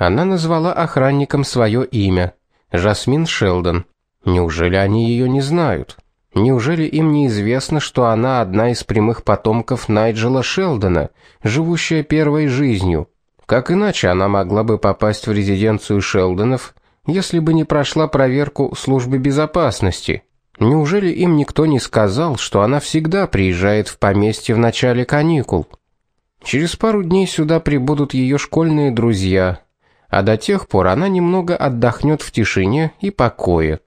Она назвала охранникам свое имя Жасмин Шелдон. Неужели они ее не знают? Неужели им неизвестно, что она одна из прямых потомков Найджела Шелдона, живущая первой жизнью? Как иначе она могла бы попасть в резиденцию Шелдонов, если бы не прошла проверку службы безопасности? Неужели им никто не сказал, что она всегда приезжает в поместье в начале каникул? Через пару дней сюда прибудут ее школьные друзья, а до тех пор она немного отдохнет в тишине и покое.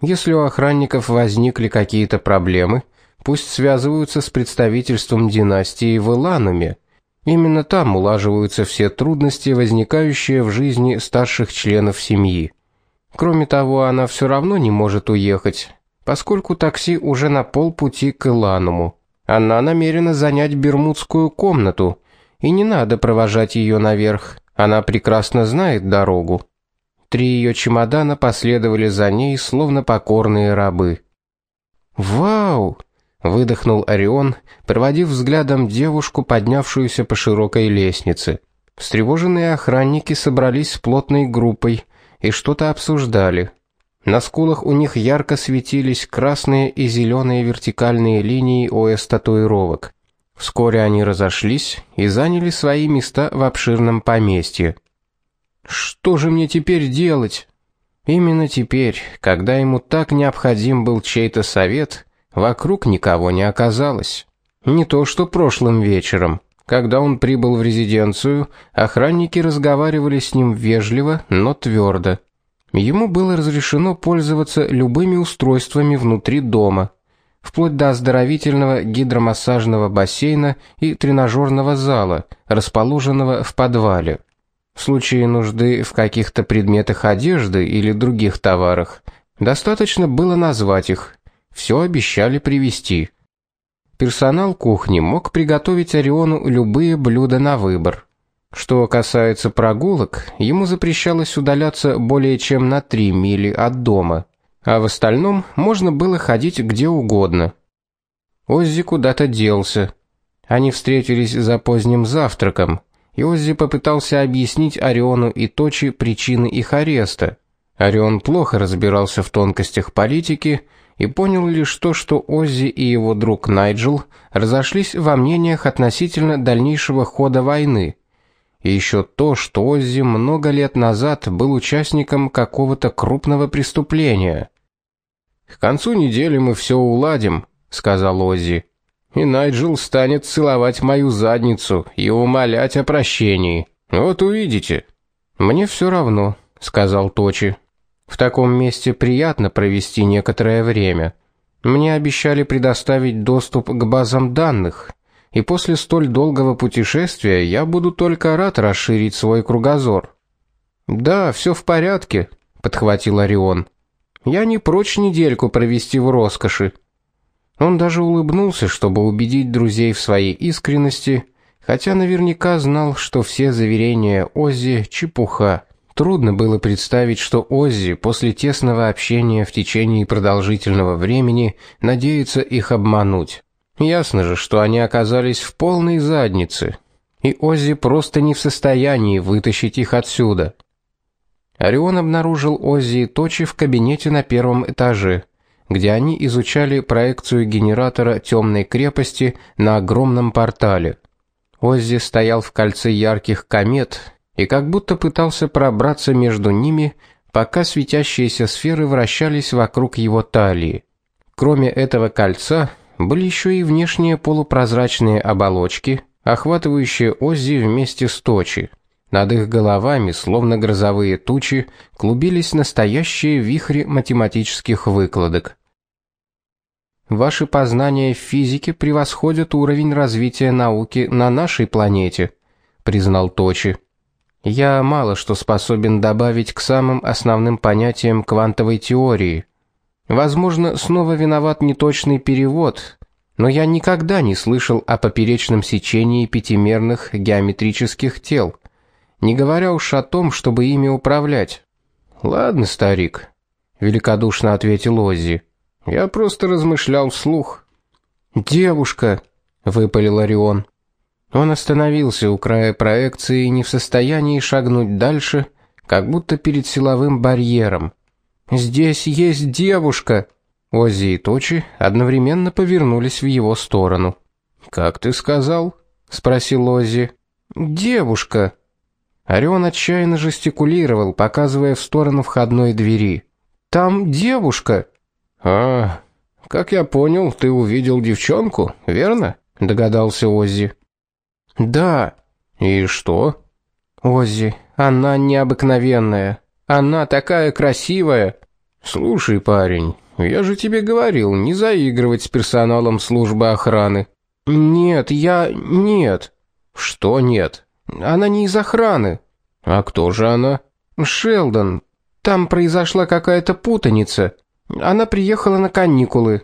Если у охранников возникли какие-то проблемы, пусть связываются с представительством династии в Илануме. Именно там улаживаются все трудности, возникающие в жизни старших членов семьи. Кроме того, она все равно не может уехать, поскольку такси уже на полпути к Илануму. Она намерена занять бермудскую комнату, и не надо провожать ее наверх. Она прекрасно знает дорогу. Три ее чемодана последовали за ней, словно покорные рабы. "Вау!" выдохнул Орион, проводив взглядом девушку, поднявшуюся по широкой лестнице. Встревоженные охранники собрались плотной группой и что-то обсуждали. На скулах у них ярко светились красные и зеленые вертикальные линии ОС татуировок. Вскоре они разошлись и заняли свои места в обширном поместье. Что же мне теперь делать? Именно теперь, когда ему так необходим был чей-то совет, вокруг никого не оказалось. Не то что прошлым вечером. Когда он прибыл в резиденцию, охранники разговаривали с ним вежливо, но твердо. Ему было разрешено пользоваться любыми устройствами внутри дома, вплоть до оздоровительного гидромассажного бассейна и тренажерного зала, расположенного в подвале. В случае нужды в каких-то предметах одежды или других товарах достаточно было назвать их. Все обещали привезти. Персонал кухни мог приготовить Ориону любые блюда на выбор. Что касается прогулок, ему запрещалось удаляться более чем на 3 мили от дома, а в остальном можно было ходить где угодно. Оззи куда-то делся. Они встретились за поздним завтраком. Иоззи попытался объяснить Ориону и Точи причины их ареста. Орион плохо разбирался в тонкостях политики и понял лишь то, что Оззи и его друг Найджел разошлись во мнениях относительно дальнейшего хода войны. И еще то, что Оззи много лет назад был участником какого-то крупного преступления. К концу недели мы все уладим, сказал Оззи и Найджел станет целовать мою задницу и умолять о прощении. Вот увидите. Мне все равно, сказал Точи. В таком месте приятно провести некоторое время. Мне обещали предоставить доступ к базам данных, и после столь долгого путешествия я буду только рад расширить свой кругозор. Да, все в порядке, подхватил Орион. Я не прочь недельку провести в роскоши. Он даже улыбнулся, чтобы убедить друзей в своей искренности, хотя наверняка знал, что все заверения Оззи чепуха. Трудно было представить, что Оззи после тесного общения в течение продолжительного времени надеется их обмануть. Ясно же, что они оказались в полной заднице, и Оззи просто не в состоянии вытащить их отсюда. Орион обнаружил Оззи и Точи в кабинете на первом этаже где они изучали проекцию генератора темной крепости на огромном портале. Оззи стоял в кольце ярких комет и как будто пытался пробраться между ними, пока светящиеся сферы вращались вокруг его талии. Кроме этого кольца, были еще и внешние полупрозрачные оболочки, охватывающие Оззи вместе с Точи. Над их головами, словно грозовые тучи, клубились настоящие вихри математических выкладок. Ваши познания в физике превосходят уровень развития науки на нашей планете, признал Точи. Я мало что способен добавить к самым основным понятиям квантовой теории. Возможно, снова виноват неточный перевод, но я никогда не слышал о поперечном сечении пятимерных геометрических тел не говоря уж о том, чтобы ими управлять. Ладно, старик, великодушно ответил Оззи. Я просто размышлял вслух. Девушка, выпалил Орион. Он остановился у края проекции, не в состоянии шагнуть дальше, как будто перед силовым барьером. Здесь есть девушка. Оззи и Точи одновременно повернулись в его сторону. Как ты сказал? спросил Оззи. Девушка. Орион отчаянно жестикулировал, показывая в сторону входной двери. Там девушка. А, как я понял, ты увидел девчонку, верно? догадался Оззи. Да. И что? Оззи, она необыкновенная. Она такая красивая. Слушай, парень, я же тебе говорил, не заигрывать с персоналом службы охраны. Нет, я нет. Что нет? Она не из охраны. А кто же она? Шелдон. Там произошла какая-то путаница. Она приехала на каникулы.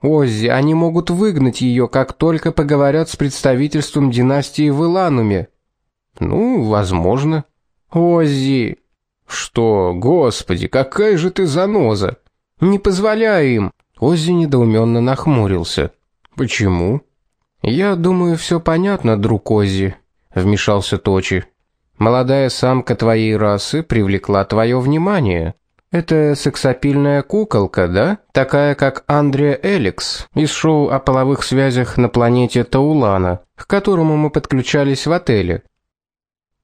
Оззи, они могут выгнать ее, как только поговорят с представительством династии в Илануме. Ну, возможно. Оззи. Что, господи, какая же ты заноза. Не позволяй им. Оззи недоуменно нахмурился. Почему? Я думаю, все понятно, друг Оззи, вмешался Точи. Молодая самка твоей расы привлекла твое внимание. Это сексапильная куколка, да? Такая, как Андреа Эликс из шоу о половых связях на планете Таулана, к которому мы подключались в отеле.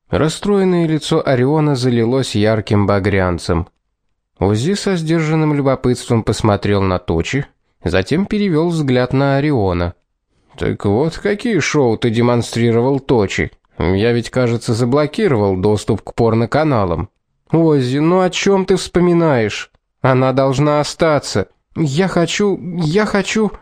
Расстроенное лицо Ориона залилось ярким багрянцем. Узи со сдержанным любопытством посмотрел на Точи, затем перевел взгляд на Ориона. Так вот, какие шоу ты демонстрировал Точи? Я ведь, кажется, заблокировал доступ к порноканалам. Оззи, ну о чем ты вспоминаешь? Она должна остаться. Я хочу, я хочу.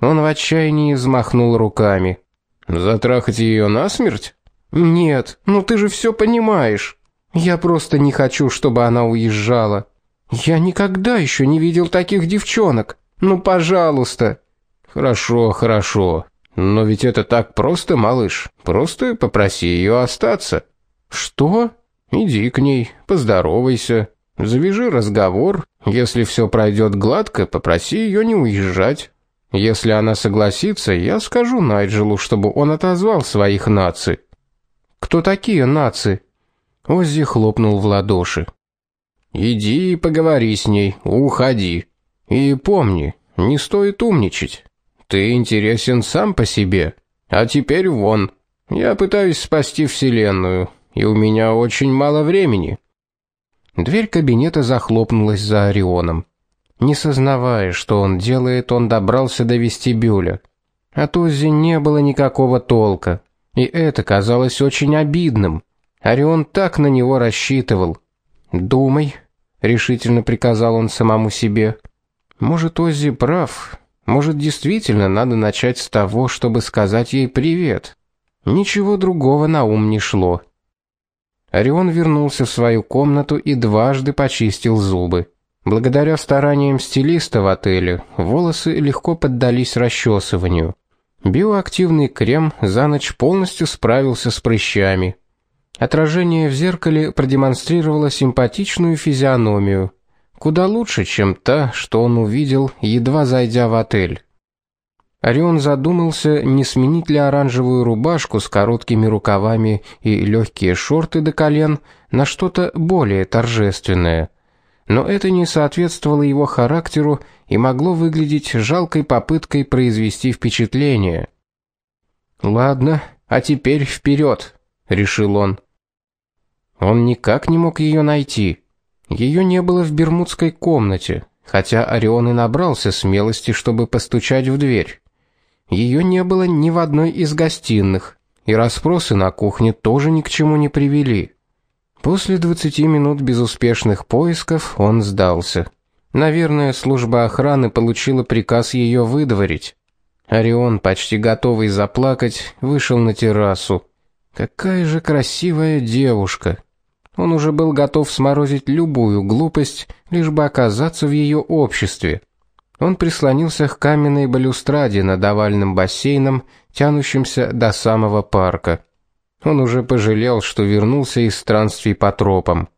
Он в отчаянии взмахнул руками. Затрахать ее насмерть? Нет, ну ты же все понимаешь. Я просто не хочу, чтобы она уезжала. Я никогда еще не видел таких девчонок. Ну, пожалуйста. Хорошо, хорошо. Но ведь это так просто, малыш. Просто попроси ее остаться. Что? Иди к ней, поздоровайся, завяжи разговор. Если все пройдет гладко, попроси ее не уезжать. Если она согласится, я скажу Найджелу, чтобы он отозвал своих наций. Кто такие нации? Оззи хлопнул в ладоши. Иди и поговори с ней, уходи. И помни, не стоит умничать. Ты интересен сам по себе. А теперь вон. Я пытаюсь спасти вселенную и у меня очень мало времени. Дверь кабинета захлопнулась за Орионом. Не сознавая, что он делает, он добрался до вестибюля. От Оззи не было никакого толка, и это казалось очень обидным. Орион так на него рассчитывал. "Думай", решительно приказал он самому себе. Может, Оззи прав. Может, действительно надо начать с того, чтобы сказать ей привет. Ничего другого на ум не шло. Орион вернулся в свою комнату и дважды почистил зубы. Благодаря стараниям стилиста в отеле, волосы легко поддались расчесыванию. Биоактивный крем за ночь полностью справился с прыщами. Отражение в зеркале продемонстрировало симпатичную физиономию, куда лучше, чем та, что он увидел, едва зайдя в отель. Орион задумался, не сменить ли оранжевую рубашку с короткими рукавами и легкие шорты до колен на что-то более торжественное. Но это не соответствовало его характеру и могло выглядеть жалкой попыткой произвести впечатление. Ладно, а теперь вперед, решил он. Он никак не мог ее найти. Ее не было в бермудской комнате, хотя Орион и набрался смелости, чтобы постучать в дверь. Ее не было ни в одной из гостиных, и расспросы на кухне тоже ни к чему не привели. После 20 минут безуспешных поисков он сдался. Наверное, служба охраны получила приказ ее выдворить. Орион, почти готовый заплакать, вышел на террасу. Какая же красивая девушка. Он уже был готов сморозить любую глупость, лишь бы оказаться в ее обществе. Он прислонился к каменной балюстраде над овальным бассейном, тянущимся до самого парка. Он уже пожалел, что вернулся из странствий по тропам.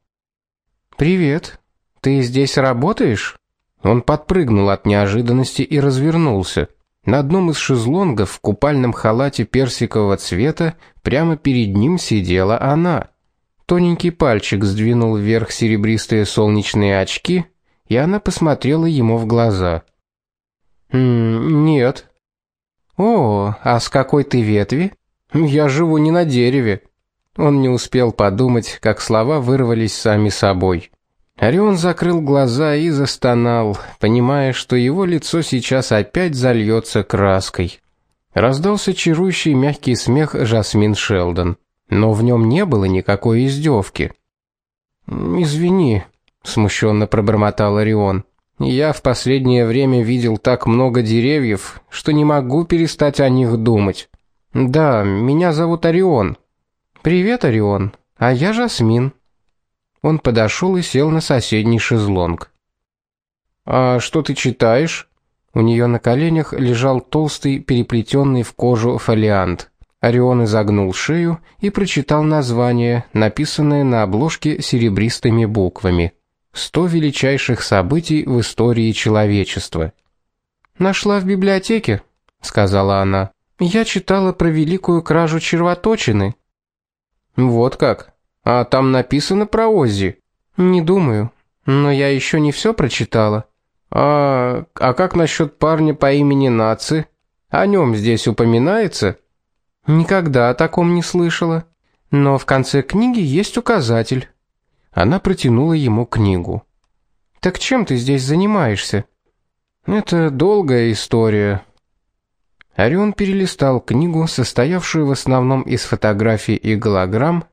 Привет. Ты здесь работаешь? Он подпрыгнул от неожиданности и развернулся. На одном из шезлонгов в купальном халате персикового цвета прямо перед ним сидела она. Тоненький пальчик сдвинул вверх серебристые солнечные очки, и она посмотрела ему в глаза. «М нет О, а с какой ты ветви? Я живу не на дереве. Он не успел подумать, как слова вырвались сами собой. Орион закрыл глаза и застонал, понимая, что его лицо сейчас опять зальется краской. Раздался чарующий мягкий смех Жасмин Шелдон, но в нем не было никакой издевки. "Извини", смущенно пробормотал Орион. "Я в последнее время видел так много деревьев, что не могу перестать о них думать. Да, меня зовут Орион. Привет, Орион. А я Жасмин. Он подошел и сел на соседний шезлонг. А что ты читаешь? У нее на коленях лежал толстый, переплетенный в кожу фолиант. Орион изогнул шею и прочитал название, написанное на обложке серебристыми буквами: «Сто величайших событий в истории человечества». Нашла в библиотеке, сказала она. Я читала про великую кражу червоточины. Вот как? А там написано про Оззи? Не думаю, но я еще не все прочитала. А а как насчет парня по имени Наци? О нем здесь упоминается? Никогда о таком не слышала. Но в конце книги есть указатель. Она протянула ему книгу. Так чем ты здесь занимаешься? Это долгая история. Орион перелистал книгу, состоявшую в основном из фотографий и голограмм,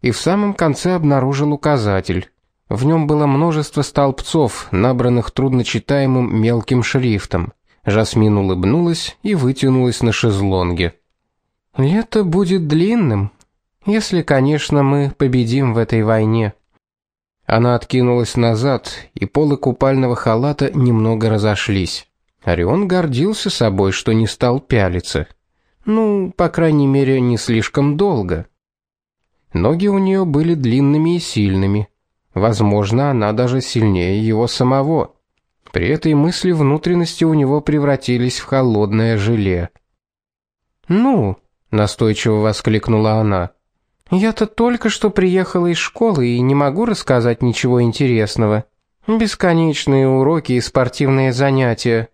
и в самом конце обнаружил указатель. В нем было множество столбцов, набранных трудночитаемым мелким шрифтом. Жасмин улыбнулась и вытянулась на шезлонге. Лето будет длинным, если, конечно, мы победим в этой войне. Она откинулась назад, и полы купального халата немного разошлись. Орион гордился собой, что не стал пялиться. Ну, по крайней мере, не слишком долго. Ноги у нее были длинными и сильными. Возможно, она даже сильнее его самого. При этой мысли внутренности у него превратились в холодное желе. "Ну", настойчиво воскликнула она. "Я-то только что приехала из школы и не могу рассказать ничего интересного. Бесконечные уроки и спортивные занятия.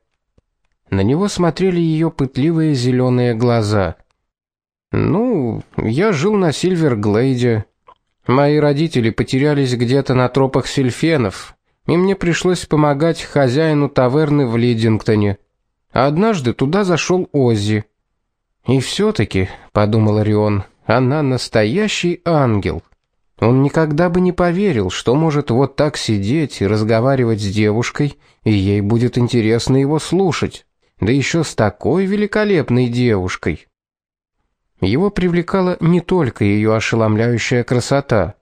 На него смотрели ее пытливые зеленые глаза. Ну, я жил на Сильверглейде. Мои родители потерялись где-то на тропах сельфенов, и мне пришлось помогать хозяину таверны в Лидингтоне. однажды туда зашел Оззи. И все таки подумал Орион, она настоящий ангел. Он никогда бы не поверил, что может вот так сидеть и разговаривать с девушкой, и ей будет интересно его слушать да еще с такой великолепной девушкой. Его привлекала не только ее ошеломляющая красота.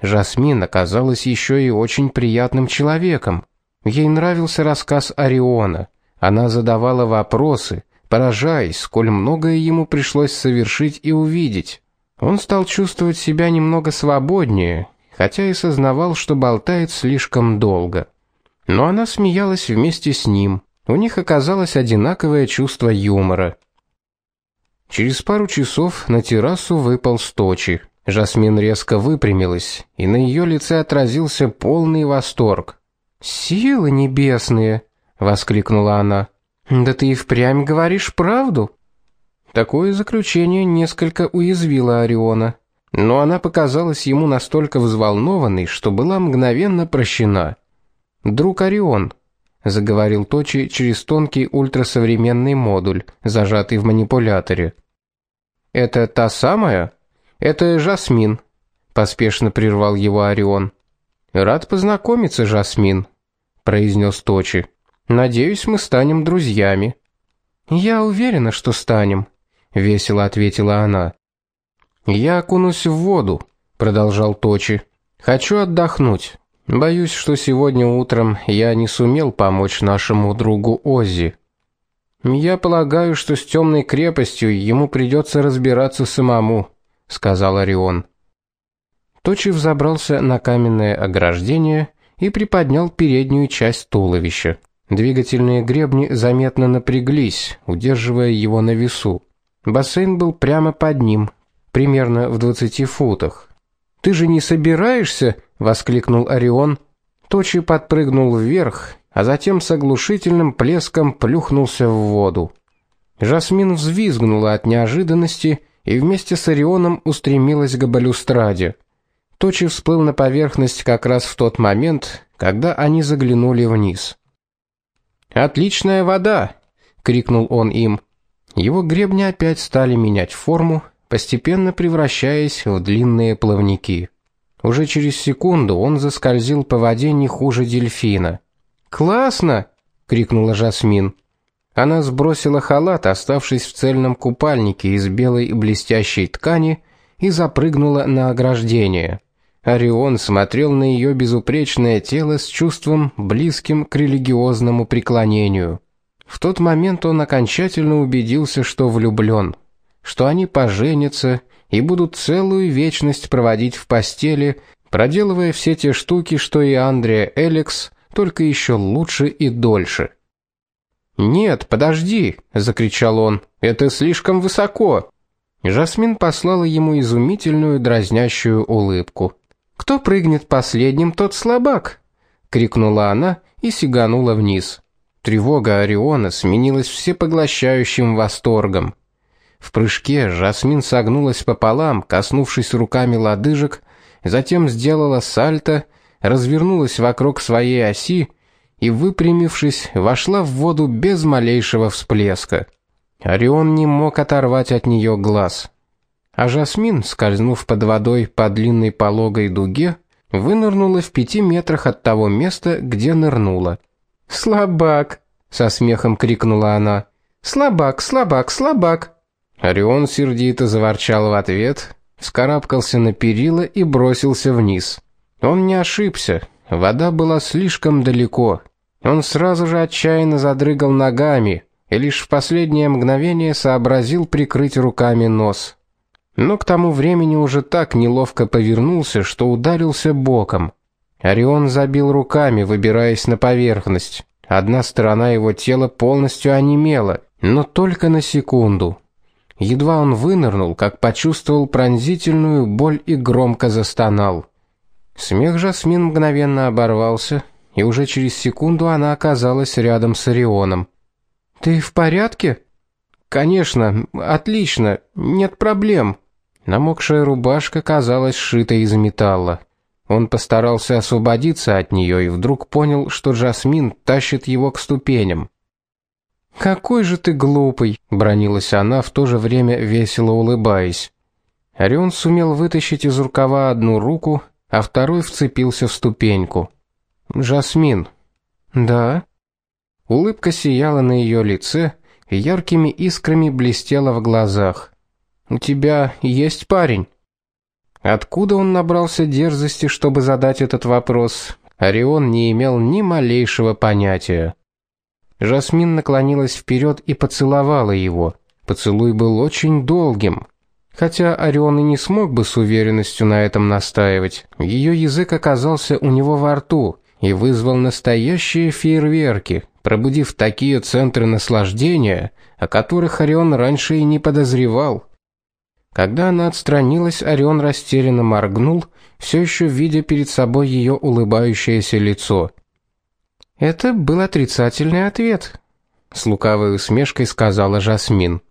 Жасмин оказалась еще и очень приятным человеком. Ей нравился рассказ Ориона. Она задавала вопросы, поражаясь, сколь многое ему пришлось совершить и увидеть. Он стал чувствовать себя немного свободнее, хотя и сознавал, что болтает слишком долго. Но она смеялась вместе с ним, у них оказалось одинаковое чувство юмора. Через пару часов на террасу выпал Сточи. Жасмин резко выпрямилась, и на ее лице отразился полный восторг. "Силы небесные!" воскликнула она. "Да ты и впрямь говоришь правду?" Такое заключение несколько уязвило Ориона, но она показалась ему настолько взволнованной, что была мгновенно прощена. "Друг Орион", заговорил Точи через тонкий ультрасовременный модуль, зажатый в манипуляторе. Это та самая? Это Жасмин, поспешно прервал его Орион. Рад познакомиться, Жасмин, произнес Точи. Надеюсь, мы станем друзьями. Я уверена, что станем, весело ответила она. Я окунусь в воду, продолжал Точи. Хочу отдохнуть. Боюсь, что сегодня утром я не сумел помочь нашему другу Оззи. Я полагаю, что с темной крепостью ему придется разбираться самому, сказал Орион. Точив забрался на каменное ограждение и приподнял переднюю часть туловища. Двигательные гребни заметно напряглись, удерживая его на весу. Бассейн был прямо под ним, примерно в 20 футах. "Ты же не собираешься?" воскликнул Орион. Точи подпрыгнул вверх, а затем с оглушительным плеском плюхнулся в воду. Жасмин взвизгнула от неожиданности и вместе с Орионом устремилась к балюстраде. Точи всплыл на поверхность как раз в тот момент, когда они заглянули вниз. Отличная вода, крикнул он им. Его гребни опять стали менять форму, постепенно превращаясь в длинные плавники. Уже через секунду он заскользил по воде не хуже дельфина. "Классно!" крикнула Жасмин. Она сбросила халат, оставшись в цельном купальнике из белой блестящей ткани, и запрыгнула на ограждение. Орион смотрел на ее безупречное тело с чувством близким к религиозному преклонению. В тот момент он окончательно убедился, что влюблен, что они поженятся и будут целую вечность проводить в постели, проделывая все те штуки, что и Андреа Эликс, только еще лучше и дольше. "Нет, подожди", закричал он. "Это слишком высоко". Жасмин послала ему изумительную дразнящую улыбку. Кто прыгнет последним, тот слабак, крикнула она и сиганула вниз. Тревога Ориона сменилась всепоглощающим восторгом. В прыжке Жасмин согнулась пополам, коснувшись руками лодыжек, затем сделала сальто, развернулась вокруг своей оси и, выпрямившись, вошла в воду без малейшего всплеска. Орион не мог оторвать от нее глаз а Жасмин, скользнув под водой по длинной пологой дуге, вынырнула в пяти метрах от того места, где нырнула. "Слабак!" со смехом крикнула она. "Слабак, слабак, слабак!" Орион сердито заворчал в ответ, вскарабкался на перила и бросился вниз. Он не ошибся. Вода была слишком далеко. Он сразу же отчаянно задрыгал ногами и лишь в последнее мгновение сообразил прикрыть руками нос но к тому времени уже так неловко повернулся, что ударился боком. Орион забил руками, выбираясь на поверхность. Одна сторона его тела полностью онемела, но только на секунду. Едва он вынырнул, как почувствовал пронзительную боль и громко застонал. Смех Жасмин мгновенно оборвался, и уже через секунду она оказалась рядом с Орионом. Ты в порядке? Конечно, отлично, нет проблем. Намокшая рубашка казалась сшитой из металла. Он постарался освободиться от нее и вдруг понял, что Жасмин тащит его к ступеням. Какой же ты глупый, бронилась она, в то же время весело улыбаясь. Орион сумел вытащить из рукава одну руку, а второй вцепился в ступеньку. Жасмин. Да. Улыбка сияла на ее лице, и яркими искрами блестела в глазах. У тебя есть парень? Откуда он набрался дерзости, чтобы задать этот вопрос? Орион не имел ни малейшего понятия. Жасмин наклонилась вперед и поцеловала его. Поцелуй был очень долгим. Хотя Орион и не смог бы с уверенностью на этом настаивать. Ее язык оказался у него во рту и вызвал настоящие фейерверки, пробудив такие центры наслаждения, о которых Орион раньше и не подозревал. Когда она отстранилась, Орион растерянно моргнул, все еще видя перед собой ее улыбающееся лицо. Это был отрицательный ответ, с лукавой усмешкой сказала Жасмин.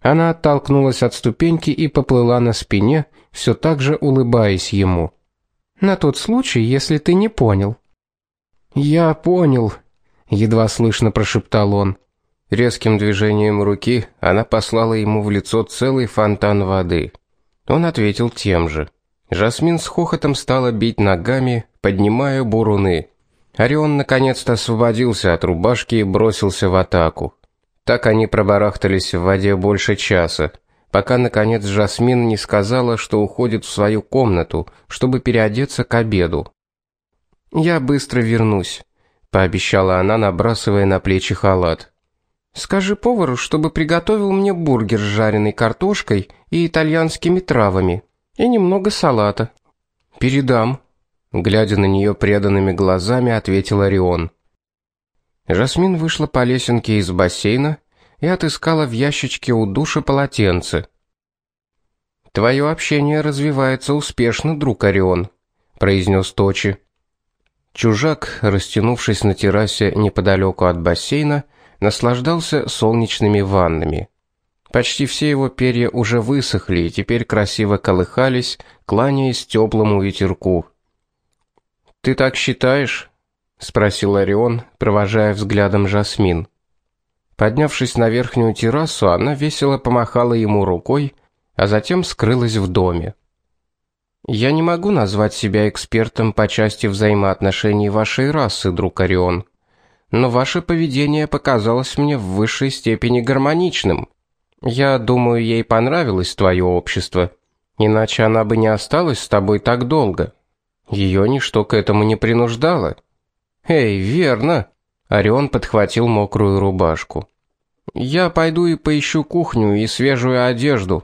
Она оттолкнулась от ступеньки и поплыла на спине, все так же улыбаясь ему. На тот случай, если ты не понял. Я понял, едва слышно прошептал он. Резким движением руки она послала ему в лицо целый фонтан воды. Он ответил тем же. Жасмин с хохотом стала бить ногами, поднимая буруны. Орион наконец-то освободился от рубашки и бросился в атаку. Так они пробарахтались в воде больше часа, пока наконец Жасмин не сказала, что уходит в свою комнату, чтобы переодеться к обеду. Я быстро вернусь, пообещала она, набрасывая на плечи халат. Скажи повару, чтобы приготовил мне бургер с жареной картошкой и итальянскими травами и немного салата. Передам, глядя на нее преданными глазами, ответил Орион. Жасмин вышла по лесенке из бассейна и отыскала в ящичке у душа полотенце. Твое общение развивается успешно, друг Орион, произнес Точи. Чужак, растянувшись на террасе неподалеку от бассейна, наслаждался солнечными ваннами. Почти все его перья уже высохли и теперь красиво колыхались, кланяясь теплому ветерку. Ты так считаешь? спросил Орион, провожая взглядом Жасмин. Поднявшись на верхнюю террасу, она весело помахала ему рукой, а затем скрылась в доме. Я не могу назвать себя экспертом по части взаимоотношений вашей расы, друг Орион, но ваше поведение показалось мне в высшей степени гармоничным. Я думаю, ей понравилось твое общество, иначе она бы не осталась с тобой так долго. Ее ничто к этому не принуждало. Эй, верно. Орион подхватил мокрую рубашку. Я пойду и поищу кухню и свежую одежду.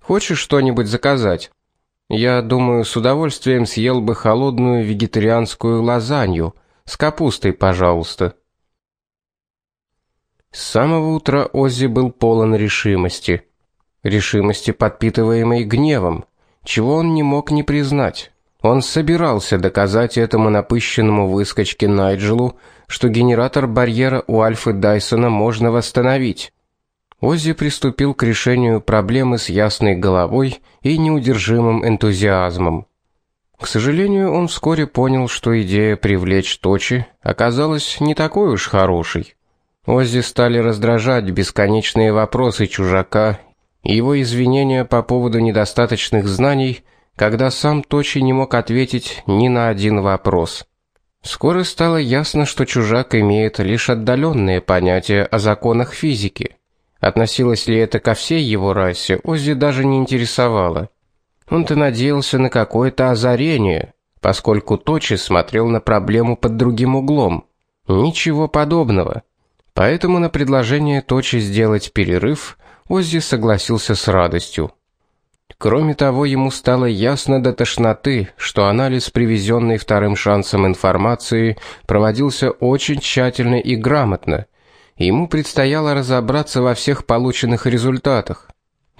Хочешь что-нибудь заказать? Я думаю, с удовольствием съел бы холодную вегетарианскую лазанью с капустой, пожалуйста. С самого утра Оззи был полон решимости, решимости, подпитываемой гневом, чего он не мог не признать. Он собирался доказать этому напыщенному выскочке Найджелу, что генератор барьера у Альфы Дайсона можно восстановить. Оззи приступил к решению проблемы с ясной головой и неудержимым энтузиазмом. К сожалению, он вскоре понял, что идея привлечь Точи оказалась не такой уж хорошей. Оззи стали раздражать бесконечные вопросы чужака и его извинения по поводу недостаточных знаний, когда сам Точи не мог ответить ни на один вопрос. Скоро стало ясно, что чужак имеет лишь отдаленные понятия о законах физики. Относилось ли это ко всей его расе, Оззи даже не интересовало. Он-то надеялся на какое-то озарение, поскольку Точи смотрел на проблему под другим углом. Ничего подобного. Поэтому на предложение Точи сделать перерыв Оззи согласился с радостью. Кроме того, ему стало ясно до тошноты, что анализ привезенной вторым шансом информации проводился очень тщательно и грамотно, ему предстояло разобраться во всех полученных результатах.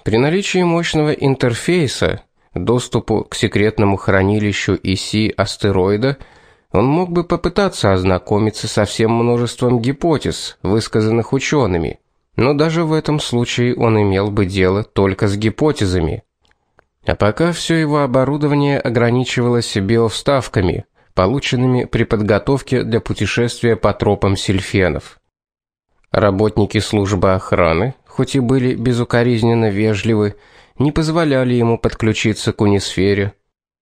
При наличии мощного интерфейса, доступу к секретному хранилищу ИСИ астероида, он мог бы попытаться ознакомиться со всем множеством гипотез, высказанных учеными, но даже в этом случае он имел бы дело только с гипотезами. А пока все его оборудование ограничивалось биовставками, полученными при подготовке для путешествия по тропам сельфенов. Работники службы охраны, хоть и были безукоризненно вежливы, не позволяли ему подключиться к унисфере,